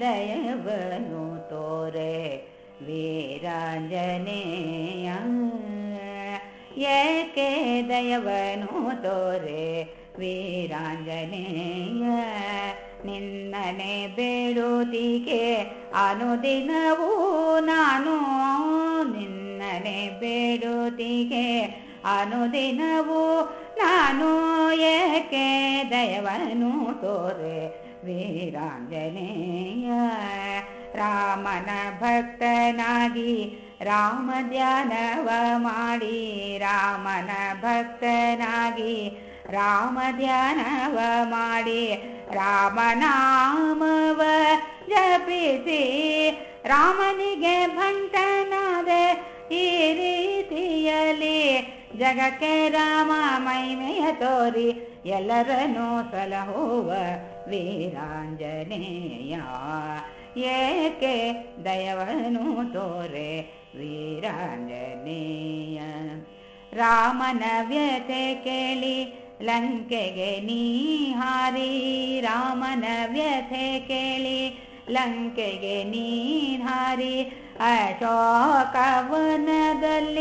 ದಯವನು ತೋರೆ ವೀರಾಂಜನೇಯ? ಏಕೆ ದಯವನು ತೋರೆ ವೀರಾಂಜನೇಯ? ನಿನ್ನನೆ ಬೇಡುತ್ತಿಗೆ ಅನುದಿನವೂ ನಾನು. ನಿನ್ನನೆ ಬೇಡುತ್ತಿಗೆ ಅನುದಿನವೂ ನಾನು. ಏಕೆ ದಯವನು ತೋರೆ ವೀರಾಂಜನೇಯ ರಾಮನ ಭಕ್ತನಾಗಿ ರಾಮ ಧ್ಯಾನವ ಮಾಡಿ ರಾಮನ ಭಕ್ತನಾಗಿ ರಾಮ ಧ್ಯಾನವ ಮಾಡಿ ರಾಮನಾಮವ ಜಪಿಸಿ ರಾಮನಿಗೆ ಭಂಟನಾದೆ ಈ ರೀತಿಯಲ್ಲಿ ಜಗಕ್ಕೆ ರಾಮ ಮೈಮೆಯ ತೋರಿ ಎಲ್ಲರನ್ನೂ ಸಲಹುವ ವೀರಾಂಜನೇಯ ಏಕೆ ದಯವನು ತೋರೆ ವೀರಾಂಜನೇಯ ರಾಮನ ವ್ಯತೆ ಕೇಳಿ ಲಂಕೆಗೆ ನೀ ಹಾರಿ ರಾಮನ ವ್ಯಥೆ ಕೇಳಿ ಲಂಕೆಗೆ ನೀನ್ ಹಾರಿ ಅಶೋಕವನದಲ್ಲಿ ಸೀತೆಯನು ನೀ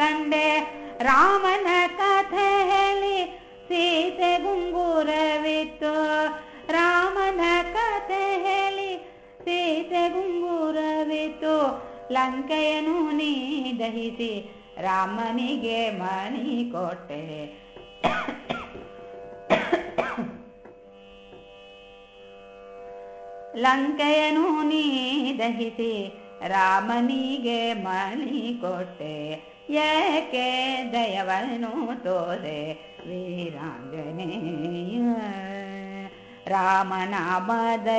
ಕಂಡೆ ರಾಮನ ಕಥೆ ಹೇಳಿ ಸೀತೆ ಗುಂಗುರವಿತ್ತು ರಾಮನ ಕಥೆ ಹೇಳಿ ಸೀತೆ ಗುಂಗುರವಿತ್ತು ಲಂಕೆಯನು ನೀ ದಹಿಸಿ ರಾಮನಿಗೆ ಮಣಿ ಕೊಟ್ಟೆ ಲಂಕೆಯನು ನೀ ದಹಿಸಿ ರಾಮನಿಗೆ ಮಣಿ ಕೊಟ್ಟೆ ಏಕೆ ದಯವನು ತೋರೆ ವೀರಾಂಜನೇಯ ರಾಮನಾಮದ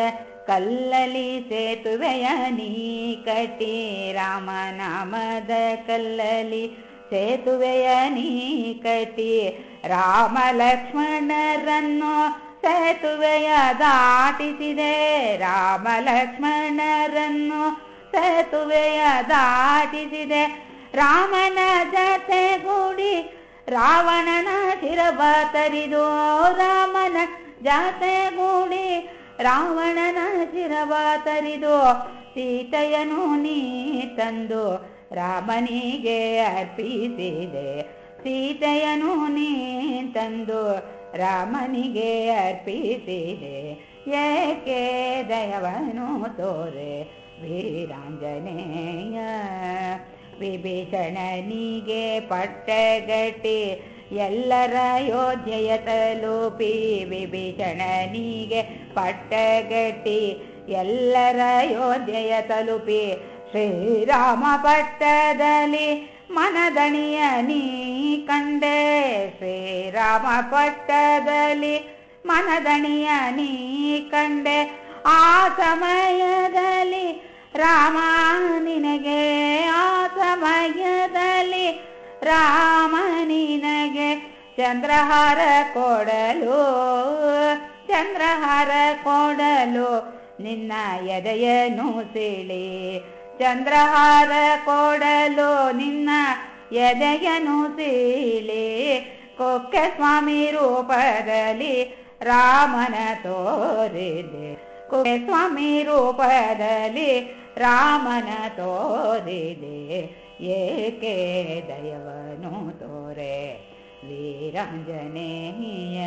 ಕಲ್ಲಲಿ ಸೇತುವೆಯ ನೀ ಕಟ್ಟಿ ರಾಮನಾಮದ ಕಲ್ಲಲಿ ಸೇತುವೆಯ ನೀ ಕಟ್ಟಿ ರಾಮ ಲಕ್ಷ್ಮಣರನ್ನು ಸೇತುವೆಯ ದಾಟಿಸಿದೆ ರಾಮ ಲಕ್ಷ್ಮಣರನ್ನು ಸೇತುವೆಯ ದಾಟಿಸಿದೆ ರಾಮನ ಜತೆಗೂಡಿ ರಾವಣನ ಶಿರವ ತರಿದು ರಾಮನ ಜಾತೆಗೂಡಿ ರಾವಣನ ಶಿರವ ತರಿದು ಸೀತೆಯನು ನೀ ತಂದು ರಾಮನಿಗೆ ಅರ್ಪಿಸಿದೆ. ಸೀತೆಯನು ನೀ ತಂದು ರಾಮನಿಗೆ ಅರ್ಪಿಸಿದೆ. ಏಕೆ ದಯವನು ತೋರೆ, ವೀರಾಂಜನೇಯ? ವಿಭೀಷಣನಿಗೆ ಪಟ್ಟಗಟ್ಟಿ ಎಲ್ಲರ ಯೋಧ್ಯೆಯ ತಲುಪಿ ವಿಭೀಷಣನಿಗೆ ಪಟ್ಟಗಟ್ಟಿ ಎಲ್ಲರ ಯೋಧ್ಯೆಯ ತಲುಪಿ ಶ್ರೀರಾಮ ಪಟ್ಟದಲ್ಲಿ ಮನದಣಿಯ ನೀ ಕಂಡೆ. ಶ್ರೀರಾಮ ಪಟ್ಟದಲ್ಲಿ ಮನದಣಿಯ ನೀ ಕಂಡೆ. ಆ ಸಮಯದಲ್ಲಿ ರಾಮ ರಾಮ ನಿನಗೆ ಚಂದ್ರಹಾರ ಕೊಡಲು ಚಂದ್ರಹಾರ ಕೊಡಲು ನಿನ್ನ ಎದೆಯನ್ನು ಸೀಳಿ. ಚಂದ್ರಹಾರ ಕೊಡಲು ನಿನ್ನ ಎದೆಯನ್ನು ಸೀಳಿ. ಕೊಕ್ಕೆ ಸ್ವಾಮಿ ರೂಪದಲ್ಲಿ ರಾಮನ ತೋರಿದೆ. ಕೊಕ್ಕೆ ಸ್ವಾಮಿ ರೂಪದಲ್ಲಿ ರಾಮನ ತೋರಿದೆ. ಏಕೆ ದಯವನು ತೋರೆ? ವೀರಾಂಜನೇಯ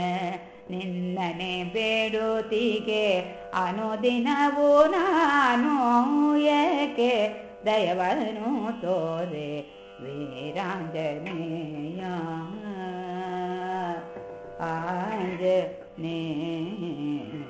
ನಿನ್ನನೆ ಬೇಡುತ್ತಿಗೆ ಅನುದಿನವೂ ನಾನು ಏಕೆ ದಯವನು ತೋರೆ? ವೀರಾಂಜನೇಯ ಆಂಜನೇಯ.